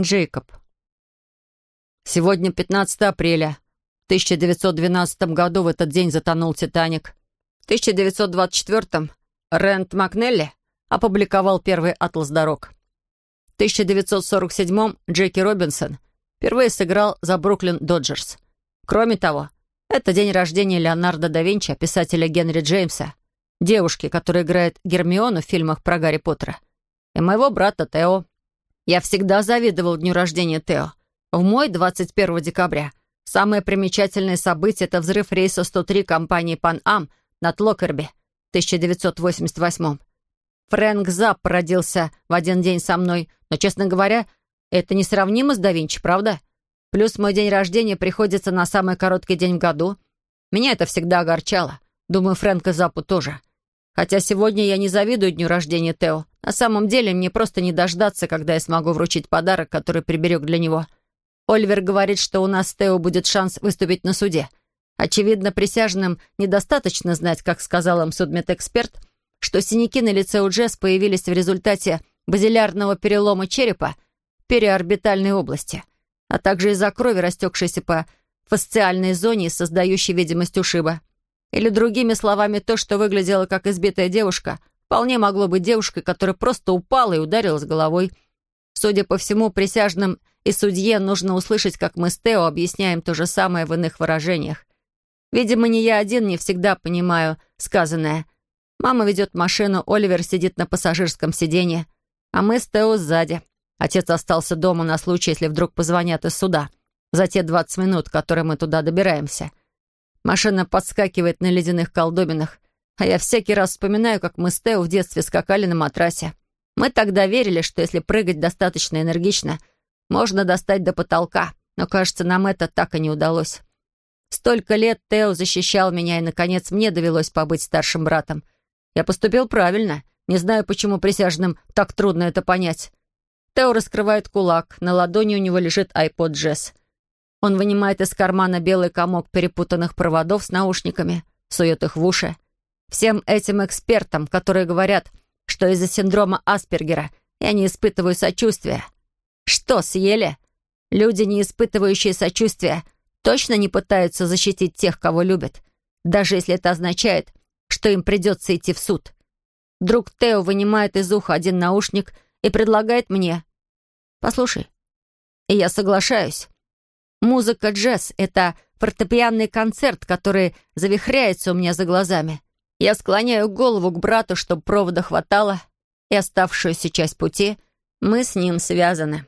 Джейкоб. Сегодня 15 апреля. В 1912 году в этот день затонул «Титаник». В 1924 Рэнд Макнелли опубликовал первый атлас дорог. В 1947 Джеки Робинсон впервые сыграл за Бруклин Доджерс. Кроме того, это день рождения Леонардо да Винчи, писателя Генри Джеймса, девушки, которая играет Гермиону в фильмах про Гарри Поттера, и моего брата Тео. Я всегда завидовал дню рождения Тео. В мой 21 декабря самое примечательное событие — это взрыв рейса 103 компании «Пан Ам» над Локерби в 1988 Фрэнк Запп родился в один день со мной, но, честно говоря, это несравнимо с да Винчи, правда? Плюс мой день рождения приходится на самый короткий день в году. Меня это всегда огорчало. Думаю, Фрэнка Запу тоже. Хотя сегодня я не завидую дню рождения Тео. На самом деле, мне просто не дождаться, когда я смогу вручить подарок, который приберег для него. Оливер говорит, что у нас Тео будет шанс выступить на суде. Очевидно, присяжным недостаточно знать, как сказал им судмедэксперт, что синяки на лице у Джесс появились в результате базилярного перелома черепа переорбитальной области, а также из-за крови, растекшейся по фасциальной зоне создающей видимость ушиба. Или другими словами, то, что выглядело как избитая девушка, вполне могло быть девушкой, которая просто упала и ударилась головой. Судя по всему, присяжным и судье нужно услышать, как мы с Тео объясняем то же самое в иных выражениях. Видимо, не я один не всегда понимаю сказанное. Мама ведет машину, Оливер сидит на пассажирском сиденье, а мы с Тео сзади. Отец остался дома на случай, если вдруг позвонят из суда. За те 20 минут, которые мы туда добираемся. Машина подскакивает на ледяных колдобинах, а я всякий раз вспоминаю, как мы с Тео в детстве скакали на матрасе. Мы тогда верили, что если прыгать достаточно энергично, можно достать до потолка, но, кажется, нам это так и не удалось. Столько лет Тео защищал меня, и, наконец, мне довелось побыть старшим братом. Я поступил правильно. Не знаю, почему присяжным так трудно это понять. Тео раскрывает кулак. На ладони у него лежит iPod Jazz. Он вынимает из кармана белый комок перепутанных проводов с наушниками, сует их в уши. Всем этим экспертам, которые говорят, что из-за синдрома Аспергера я не испытываю сочувствия. Что, съели? Люди, не испытывающие сочувствия, точно не пытаются защитить тех, кого любят, даже если это означает, что им придется идти в суд. Друг Тео вынимает из уха один наушник и предлагает мне. «Послушай». И я соглашаюсь. Музыка джаз — это фортепианный концерт, который завихряется у меня за глазами. Я склоняю голову к брату, чтобы провода хватало, и оставшуюся часть пути мы с ним связаны.